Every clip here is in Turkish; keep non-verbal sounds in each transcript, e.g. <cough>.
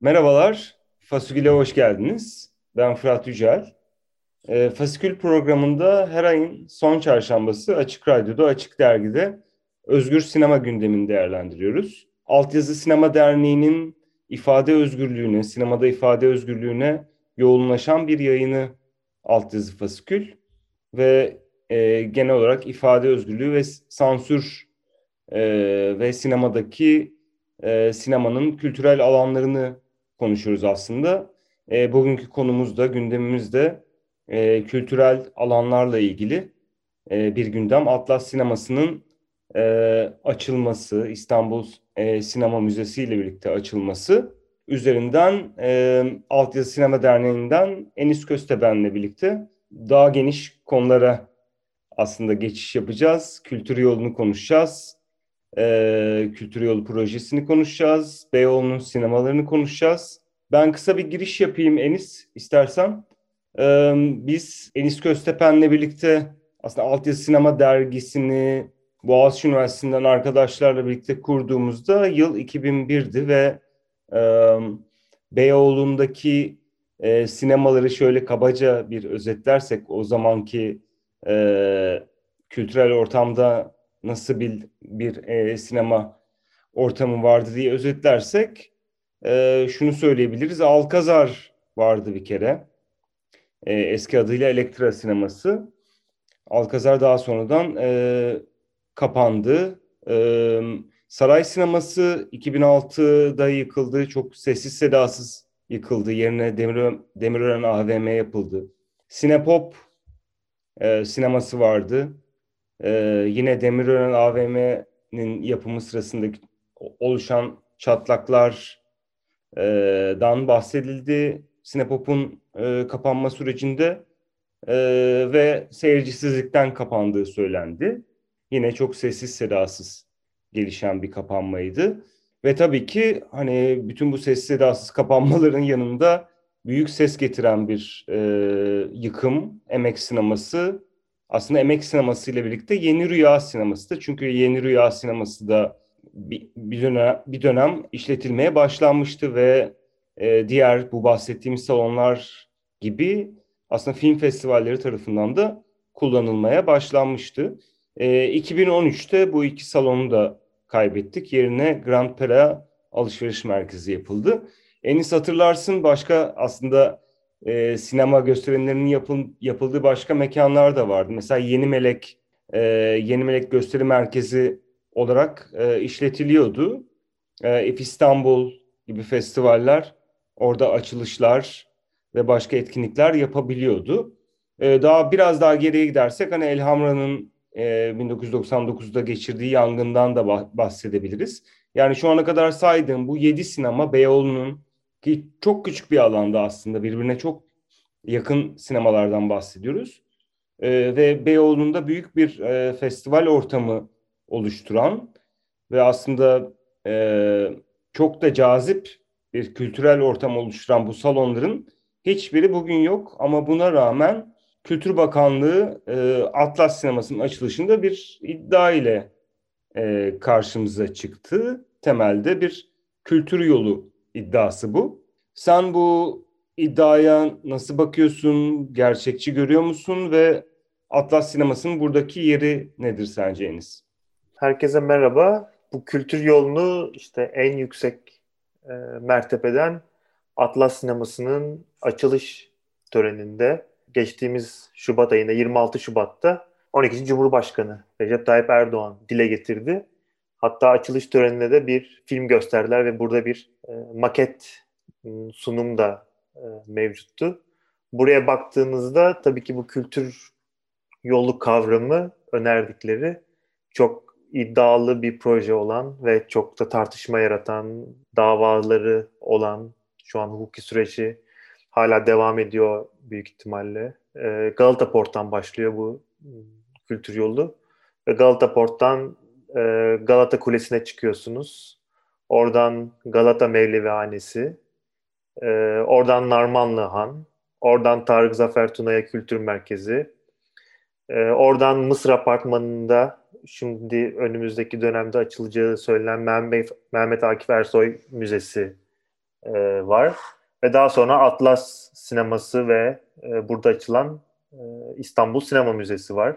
Merhabalar, Fasikül'e hoş geldiniz. Ben Fırat Yücel. E, Fasikül programında her ayın son çarşambası Açık Radyo'da, Açık Dergi'de Özgür Sinema gündemini değerlendiriyoruz. Altyazı Sinema Derneği'nin ifade özgürlüğüne, sinemada ifade özgürlüğüne yoğunlaşan bir yayını Altyazı Fasikül ve e, genel olarak ifade özgürlüğü ve sansür e, ve sinemadaki e, sinemanın kültürel alanlarını konuşuyoruz aslında. E, bugünkü konumuz da gündemimiz de e, kültürel alanlarla ilgili e, bir gündem. Atlas Sineması'nın e, açılması, İstanbul e, Sinema Müzesi ile birlikte açılması üzerinden e, Altyazı Sinema Derneği'nden Enis Kösteben'le birlikte daha geniş konulara aslında geçiş yapacağız. Kültür yolunu konuşacağız. E, Kültür yolu projesini konuşacağız. Beyoğlu'nun sinemalarını konuşacağız. Ben kısa bir giriş yapayım Enis istersen. E, biz Enis Köstepen'le birlikte aslında Altyazı Sinema Dergisi'ni Boğaziçi Üniversitesi'nden arkadaşlarla birlikte kurduğumuzda yıl 2001'di ve e, Beyoğlu'ndaki e, sinemaları şöyle kabaca bir özetlersek o zamanki e, kültürel ortamda nasıl bir, bir e, sinema ortamı vardı diye özetlersek e, şunu söyleyebiliriz. Alkazar vardı bir kere. E, eski adıyla Elektra Sineması. Alkazar daha sonradan e, kapandı. E, Saray Sineması 2006'da yıkıldı. Çok sessiz sedasız yıkıldı. Yerine Demir, Demirören AVM yapıldı. Sinepop e, sineması vardı. E, yine Demirören AVM'nin yapımı sırasındaki oluşan çatlaklardan bahsedildi. Sinepop'un e, kapanma sürecinde e, ve seyircisizlikten kapandığı söylendi. Yine çok sessiz sedasız gelişen bir kapanmaydı. Ve tabii ki hani bütün bu sessiz sedasız kapanmaların yanında büyük ses getiren bir e, yıkım, emek sineması. Aslında emek sineması ile birlikte Yeni Rüya sineması da. Çünkü Yeni Rüya sineması da bir, bir, dönem, bir dönem işletilmeye başlanmıştı ve e, diğer bu bahsettiğimiz salonlar gibi aslında film festivalleri tarafından da kullanılmaya başlanmıştı. E, 2013'te bu iki salonu da kaybettik. Yerine Grand Pera Alışveriş Merkezi yapıldı. Enis hatırlarsın başka aslında e, sinema gösterimlerinin yapıl, yapıldığı başka mekanlar da vardı. Mesela Yeni Melek, e, Yeni Melek Gösteri Merkezi olarak e, işletiliyordu. E, If İstanbul gibi festivaller orada açılışlar ve başka etkinlikler yapabiliyordu. E, daha biraz daha geriye gidersek hani Elhamra'nın e, 1999'da geçirdiği yangından da bahsedebiliriz. Yani şu ana kadar saydığım bu yedi sinema Beyoğlu'nun ki çok küçük bir alanda aslında birbirine çok yakın sinemalardan bahsediyoruz. E, ve Beyoğlu'nda büyük bir e, festival ortamı oluşturan ve aslında e, çok da cazip bir kültürel ortam oluşturan bu salonların hiçbiri bugün yok ama buna rağmen Kültür Bakanlığı e, Atlas Sineması'nın açılışında bir iddia ile e, karşımıza çıktı. Temelde bir kültür yolu iddiası bu. Sen bu iddiaya nasıl bakıyorsun? Gerçekçi görüyor musun ve Atlas Sineması'nın buradaki yeri nedir sence Enis? Herkese merhaba. Bu kültür yolunu işte en yüksek e, mertebeden Atlas Sineması'nın açılış töreninde geçtiğimiz Şubat ayında 26 Şubat'ta 12. Cumhurbaşkanı Recep Tayyip Erdoğan dile getirdi. Hatta açılış töreninde de bir film gösterdiler ve burada bir e, maket sunum da e, mevcuttu. Buraya baktığınızda tabii ki bu kültür yolu kavramı önerdikleri çok iddialı bir proje olan ve çok da tartışma yaratan, davaları olan, şu an hukuki süreci hala devam ediyor büyük ihtimalle. E, Galata Port'tan başlıyor bu kültür yolu. Ve Galata Port'tan e, Galata Kulesi'ne çıkıyorsunuz. Oradan Galata Mevlevihanesi, e, oradan Narmanlı Han, oradan Tarık Zafer Tuna'ya Kültür Merkezi, e, oradan Mısır Apartmanı'nda şimdi önümüzdeki dönemde açılacağı söylenen Mehmet, Akif Ersoy Müzesi e, var. Ve daha sonra Atlas Sineması ve e, burada açılan e, İstanbul Sinema Müzesi var.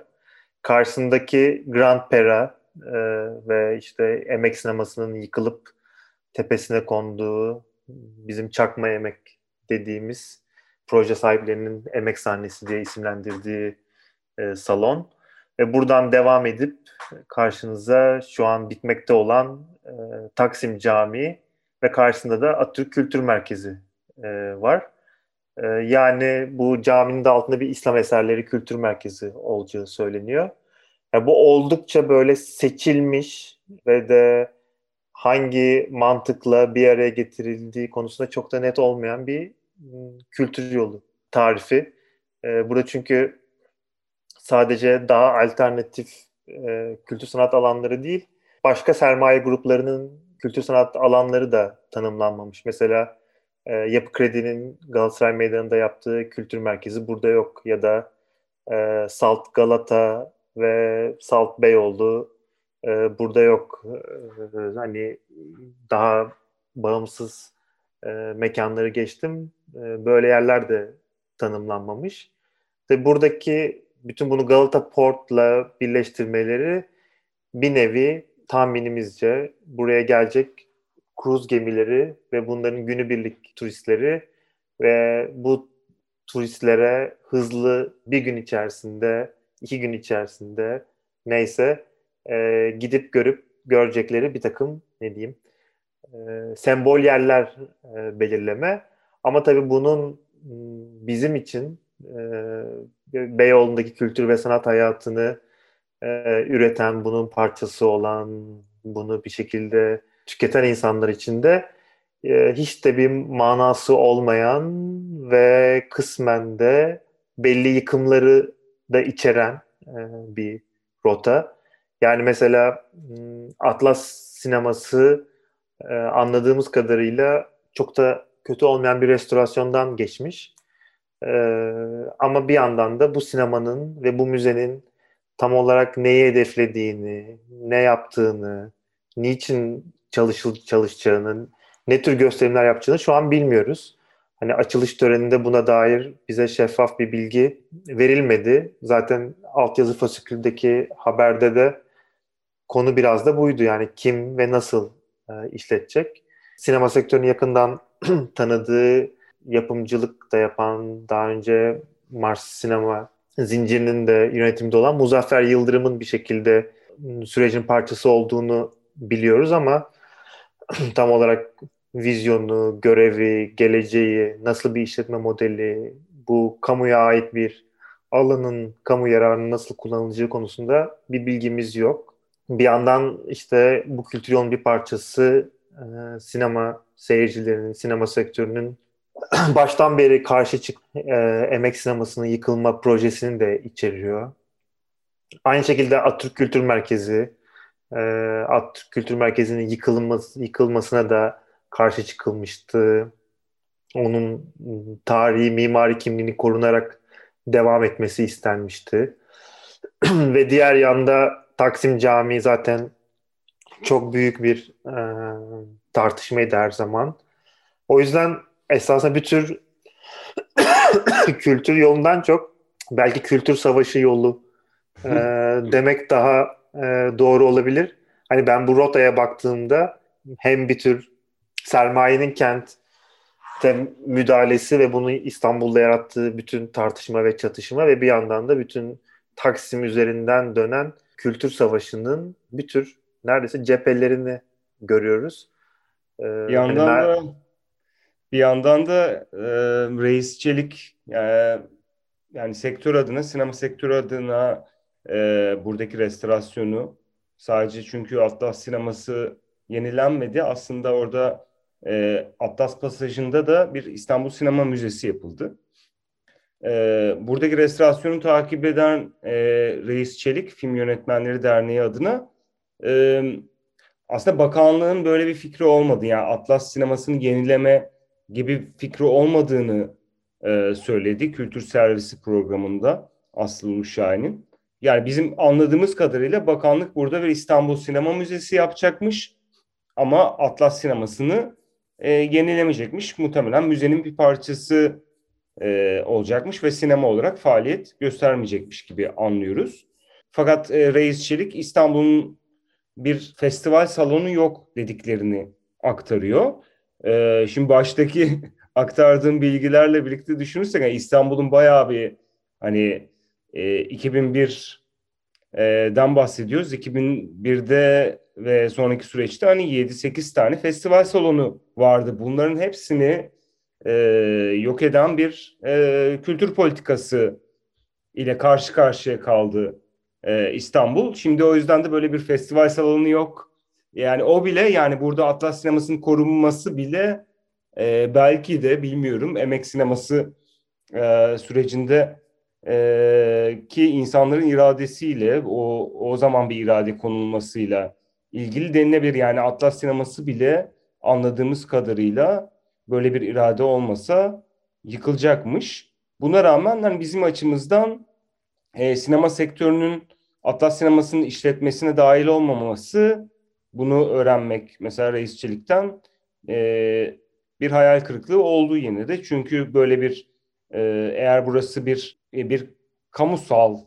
Karşısındaki Grand Pera e, ve işte emek sinemasının yıkılıp tepesine konduğu bizim çakma emek dediğimiz proje sahiplerinin emek sahnesi diye isimlendirdiği e, salon. Ve buradan devam edip karşınıza şu an bitmekte olan e, Taksim Camii ve karşısında da Atatürk Kültür Merkezi e, var. E, yani bu caminin de altında bir İslam eserleri kültür merkezi olacağı söyleniyor. Yani bu oldukça böyle seçilmiş ve de hangi mantıkla bir araya getirildiği konusunda çok da net olmayan bir kültür yolu tarifi. E, burada çünkü sadece daha alternatif e, kültür sanat alanları değil, başka sermaye gruplarının kültür sanat alanları da tanımlanmamış. Mesela e, Yapı Kredi'nin Galatasaray Meydanı'nda yaptığı kültür merkezi burada yok ya da e, Salt Galata ve Salt Beyoğlu e, burada yok. E, hani daha bağımsız e, mekanları geçtim. E, böyle yerler de tanımlanmamış. Ve buradaki bütün bunu Galata Port'la birleştirmeleri bir nevi tahminimizce buraya gelecek kruz gemileri ve bunların günübirlik turistleri ve bu turistlere hızlı bir gün içerisinde, iki gün içerisinde neyse e, gidip görüp görecekleri bir takım ne diyeyim e, sembol yerler e, belirleme. Ama tabii bunun bizim için e, Beyoğlu'ndaki kültür ve sanat hayatını e, üreten, bunun parçası olan, bunu bir şekilde tüketen insanlar için de e, hiç de bir manası olmayan ve kısmen de belli yıkımları da içeren e, bir rota. Yani mesela Atlas sineması e, anladığımız kadarıyla çok da kötü olmayan bir restorasyondan geçmiş. E, ama bir yandan da bu sinemanın ve bu müzenin tam olarak neyi hedeflediğini, ne yaptığını, niçin çalışıl çalışacağını, ne tür gösterimler yapacağını şu an bilmiyoruz. Hani açılış töreninde buna dair bize şeffaf bir bilgi verilmedi. Zaten altyazı fasiküldeki haberde de konu biraz da buydu. Yani kim ve nasıl e, işletecek. Sinema sektörünü yakından <clears throat> tanıdığı, yapımcılık da yapan, daha önce Mars Sinema zincirinin de yönetimde olan Muzaffer Yıldırım'ın bir şekilde sürecin parçası olduğunu biliyoruz ama <clears throat> tam olarak vizyonu, görevi, geleceği, nasıl bir işletme modeli, bu kamuya ait bir alanın kamu yararını nasıl kullanılacağı konusunda bir bilgimiz yok. Bir yandan işte bu kültür yolun bir parçası e, sinema seyircilerinin, sinema sektörünün <clears throat> baştan beri karşı çık e, emek sinemasının yıkılma projesini de içeriyor. Aynı şekilde Atatürk Kültür Merkezi, e, Atatürk Kültür Merkezi'nin yıkılması, yıkılmasına da karşı çıkılmıştı. Onun tarihi, mimari kimliğini korunarak devam etmesi istenmişti. <clears throat> Ve diğer yanda Taksim Camii zaten çok büyük bir e, tartışmaydı her zaman. O yüzden esasında bir tür <clears throat> kültür yolundan çok belki kültür savaşı yolu e, <laughs> demek daha e, doğru olabilir. Hani ben bu rotaya baktığımda hem bir tür sermayenin kent müdahalesi ve bunu İstanbul'da yarattığı bütün tartışma ve çatışma ve bir yandan da bütün Taksim üzerinden dönen kültür savaşının bir tür neredeyse cephelerini görüyoruz. Ee, bir yandan hani da bir yandan da e, Reis Çelik e, yani sektör adına, sinema sektörü adına e, buradaki restorasyonu Sadece çünkü Atlas sineması yenilenmedi. Aslında orada e, Atlas Pasajı'nda da bir İstanbul Sinema Müzesi yapıldı. E, buradaki restorasyonu takip eden e, Reis Çelik Film Yönetmenleri Derneği adına e, aslında bakanlığın böyle bir fikri olmadı. Yani Atlas sinemasını yenileme gibi fikri olmadığını e, söyledi kültür servisi programında Aslı Uşahin'in. Yani bizim anladığımız kadarıyla bakanlık burada bir İstanbul Sinema Müzesi yapacakmış ama Atlas sinemasını e, yenilemeyecekmiş. Muhtemelen müzenin bir parçası e, olacakmış ve sinema olarak faaliyet göstermeyecekmiş gibi anlıyoruz. Fakat e, Reis Çelik İstanbul'un bir festival salonu yok dediklerini aktarıyor. E, şimdi baştaki <laughs> aktardığım bilgilerle birlikte düşünürsek yani İstanbul'un bayağı bir hani e, 2001 den bahsediyoruz. 2001'de ve sonraki süreçte hani 7-8 tane festival salonu vardı. Bunların hepsini e, yok eden bir e, kültür politikası ile karşı karşıya kaldı e, İstanbul. Şimdi o yüzden de böyle bir festival salonu yok. Yani o bile yani burada Atlas sinemasının korunması bile e, belki de bilmiyorum emek sineması e, sürecinde e, ki insanların iradesiyle o o zaman bir irade konulmasıyla ilgili denilebilir. Yani Atlas sineması bile anladığımız kadarıyla böyle bir irade olmasa yıkılacakmış. Buna rağmen hani bizim açımızdan e, sinema sektörünün Atlas sinemasının işletmesine dahil olmaması bunu öğrenmek mesela reisçilikten e, bir hayal kırıklığı oldu yine de. Çünkü böyle bir e, eğer burası bir e, bir kamusal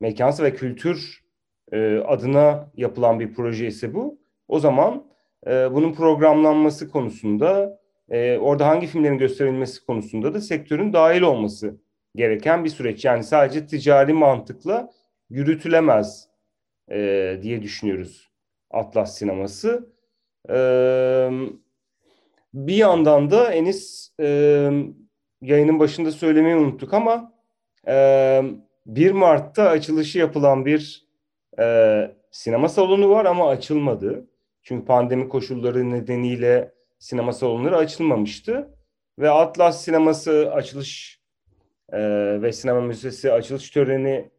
mekansı ve kültür e, adına yapılan bir proje ise bu. O zaman e, bunun programlanması konusunda, e, orada hangi filmlerin gösterilmesi konusunda da sektörün dahil olması gereken bir süreç. Yani sadece ticari mantıkla yürütülemez e, diye düşünüyoruz Atlas sineması. E, bir yandan da Enis e, yayının başında söylemeyi unuttuk ama e, 1 Mart'ta açılışı yapılan bir e, sinema salonu var ama açılmadı. Çünkü pandemi koşulları nedeniyle sinema salonları açılmamıştı. Ve Atlas Sineması açılış e, ve Sinema Müzesi açılış töreni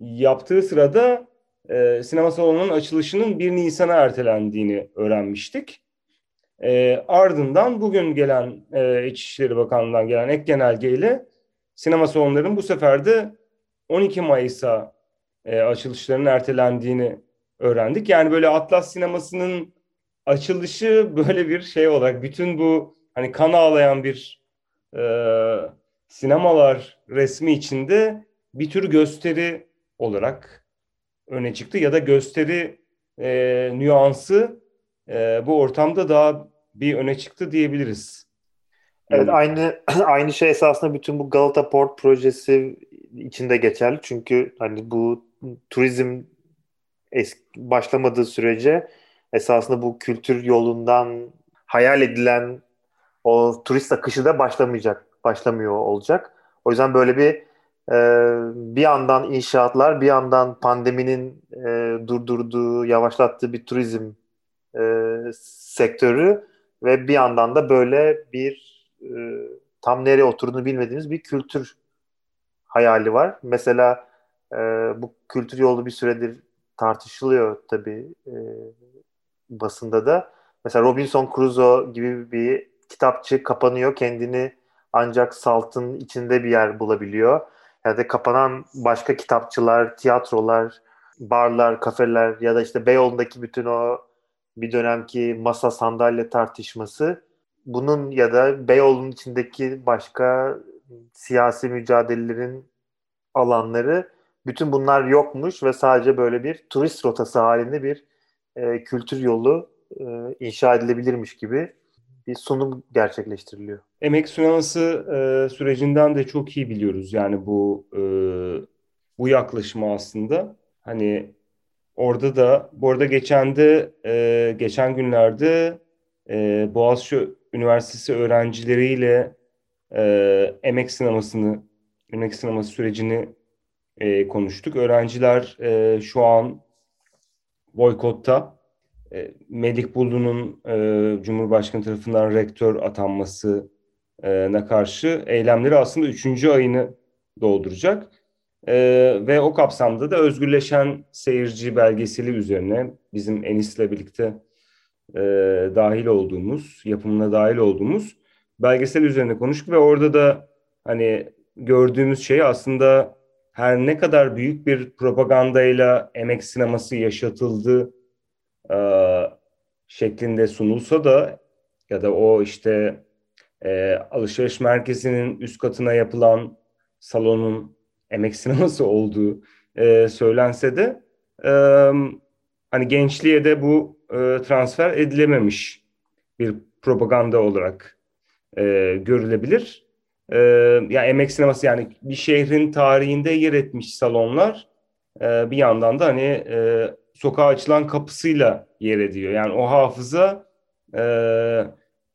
yaptığı sırada e, sinema salonunun açılışının 1 Nisan'a ertelendiğini öğrenmiştik. E, ardından bugün gelen e, İçişleri Bakanlığı'ndan gelen ek genelgeyle sinema salonlarının bu sefer de 12 Mayıs'a e, açılışlarının ertelendiğini öğrendik. Yani böyle Atlas sinemasının açılışı <laughs> böyle bir şey olarak bütün bu hani kan ağlayan bir e, sinemalar resmi içinde bir tür gösteri olarak öne çıktı ya da gösteri e, nüansı e, bu ortamda daha bir öne çıktı diyebiliriz. Evet aynı <clears throat> aynı şey esasında bütün bu Galata Port projesi içinde geçerli. Çünkü hani bu turizm eski, başlamadığı sürece esasında bu kültür yolundan hayal edilen o turist akışı da başlamayacak, başlamıyor olacak. O yüzden böyle bir e, bir yandan inşaatlar, bir yandan pandeminin e, durdurduğu, yavaşlattığı bir turizm e, sektörü ve bir yandan da böyle bir e, tam nereye oturduğunu bilmediğimiz bir kültür hayali var. Mesela e, bu kültür yolu bir süredir tartışılıyor tabii e, basında da. Mesela Robinson Crusoe gibi bir kitapçı kapanıyor. Kendini ancak Salt'ın içinde bir yer bulabiliyor. Ya da kapanan başka kitapçılar, tiyatrolar, barlar, kafeler ya da işte Beyoğlu'ndaki bütün o bir dönemki masa sandalye tartışması bunun ya da Beyoğlu'nun içindeki başka siyasi mücadelelerin alanları bütün bunlar yokmuş ve sadece böyle bir turist rotası halinde bir e, kültür yolu e, inşa edilebilirmiş gibi bir sunum gerçekleştiriliyor. Emek sineması e, sürecinden de çok iyi biliyoruz yani bu e, bu yaklaşımı aslında. Hani orada da bu arada geçen de e, geçen günlerde e, Boğaziçi Üniversitesi öğrencileriyle e, emek sinemasını emek sineması sürecini e, konuştuk. Öğrenciler e, şu an boykotta. E, Melik Bulu'nun e, Cumhurbaşkanı tarafından rektör atanmasına karşı eylemleri aslında üçüncü ayını dolduracak. E, ve o kapsamda da özgürleşen seyirci belgeseli üzerine bizim Enis'le birlikte e, dahil olduğumuz, yapımına dahil olduğumuz belgesel üzerine konuştuk ve orada da hani gördüğümüz şey aslında her ne kadar büyük bir propagandayla emek sineması yaşatıldı e, şeklinde sunulsa da ya da o işte e, alışveriş merkezinin üst katına yapılan salonun emek sineması <laughs> olduğu e, söylense de e, hani gençliğe de bu e, transfer edilememiş bir propaganda olarak e, görülebilir. E, ya emek sineması yani bir şehrin tarihinde yer etmiş salonlar e, bir yandan da hani e, sokağa açılan kapısıyla yer ediyor. Yani o hafıza e,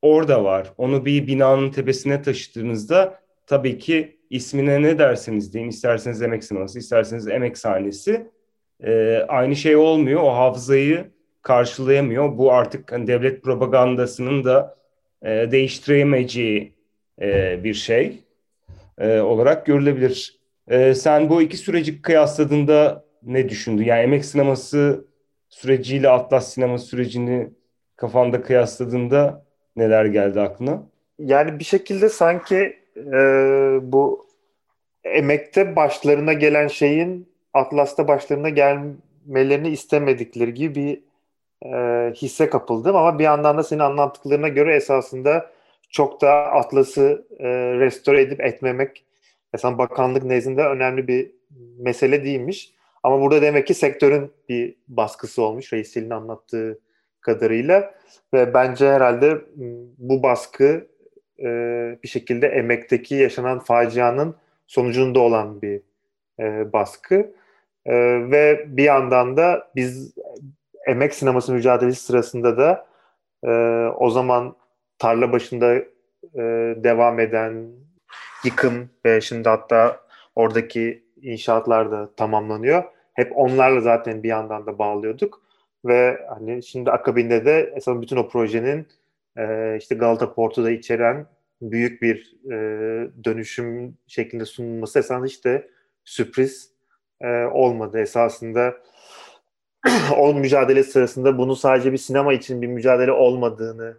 orada var. Onu bir binanın tepesine taşıdığınızda tabii ki ismine ne derseniz deyin, isterseniz emek sineması, isterseniz emek sahnesi e, aynı şey olmuyor. O hafızayı karşılayamıyor. Bu artık hani devlet propagandasının da e, değiştiremeyeceği e, bir şey e, olarak görülebilir. E, sen bu iki süreci kıyasladığında ne düşündün? Yani emek sineması süreciyle Atlas sinema sürecini kafanda kıyasladığında neler geldi aklına? Yani bir şekilde sanki e, bu emekte başlarına gelen şeyin Atlas'ta başlarına gelmelerini istemedikleri gibi bir e, hisse kapıldım ama bir yandan da senin anlattıklarına göre esasında çok da Atlas'ı e, restore edip etmemek mesela bakanlık nezdinde önemli bir mesele değilmiş. Ama burada demek ki sektörün bir baskısı olmuş Veysel'in anlattığı kadarıyla ve bence herhalde bu baskı e, bir şekilde emekteki yaşanan facianın sonucunda olan bir e, baskı e, ve bir yandan da biz emek sineması mücadelesi sırasında da e, o zaman tarla başında e, devam eden yıkım ve şimdi hatta oradaki inşaatlar da tamamlanıyor. Hep onlarla zaten bir yandan da bağlıyorduk ve hani şimdi akabinde de esas bütün o projenin e, işte Galata Port'u da içeren büyük bir e, dönüşüm şeklinde sunulması esasında işte sürpriz e, olmadı. Esasında <clears throat> o mücadele sırasında bunu sadece bir sinema için bir mücadele olmadığını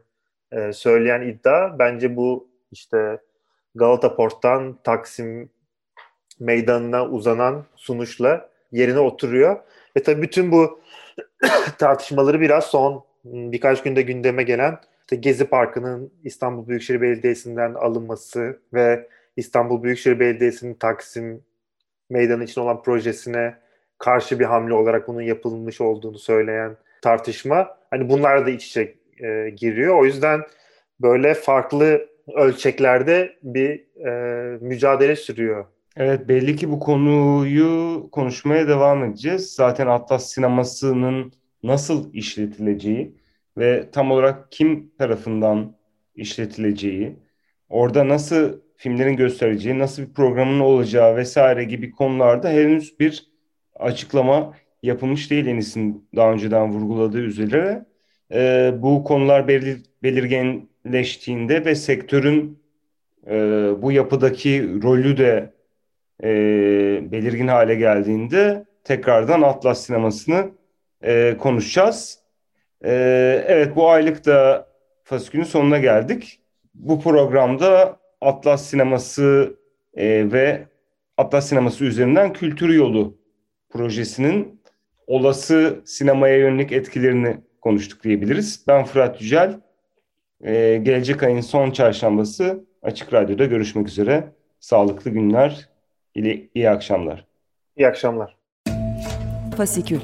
e, söyleyen iddia bence bu işte Galata Port'tan Taksim meydanına uzanan sunuşla yerine oturuyor. Ve tabii bütün bu <coughs> tartışmaları biraz son birkaç günde gündeme gelen işte Gezi Parkı'nın İstanbul Büyükşehir Belediyesi'nden alınması ve İstanbul Büyükşehir Belediyesi'nin Taksim Meydanı için olan projesine karşı bir hamle olarak bunun yapılmış olduğunu söyleyen tartışma hani bunlar da iç içe e, giriyor. O yüzden böyle farklı ölçeklerde bir e, mücadele sürüyor. Evet belli ki bu konuyu konuşmaya devam edeceğiz. Zaten Atlas sinemasının nasıl işletileceği ve tam olarak kim tarafından işletileceği, orada nasıl filmlerin göstereceği, nasıl bir programın olacağı vesaire gibi konularda henüz bir açıklama yapılmış değil Enis'in daha önceden vurguladığı üzere. E, bu konular belir, belirginleştiğinde ve sektörün e, bu yapıdaki rolü de e, belirgin hale geldiğinde tekrardan Atlas sinemasını e, konuşacağız. E, evet bu aylık da fasikülün sonuna geldik. Bu programda Atlas sineması e, ve Atlas sineması üzerinden kültür yolu projesinin olası sinemaya yönelik etkilerini konuştuk diyebiliriz. Ben Fırat Yücel. Ee, gelecek ayın son çarşambası Açık Radyo'da görüşmek üzere. Sağlıklı günler, iyi, iyi akşamlar. İyi akşamlar. Fasikül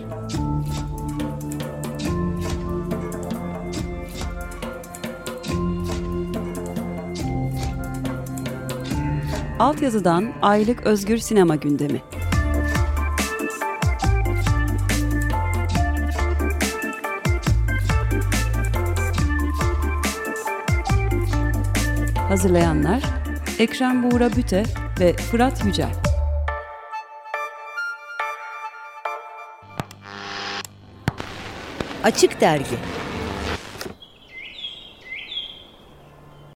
Altyazıdan aylık özgür sinema gündemi. Hazırlayanlar Ekrem Buğra Büte ve Fırat Yücel. Açık Dergi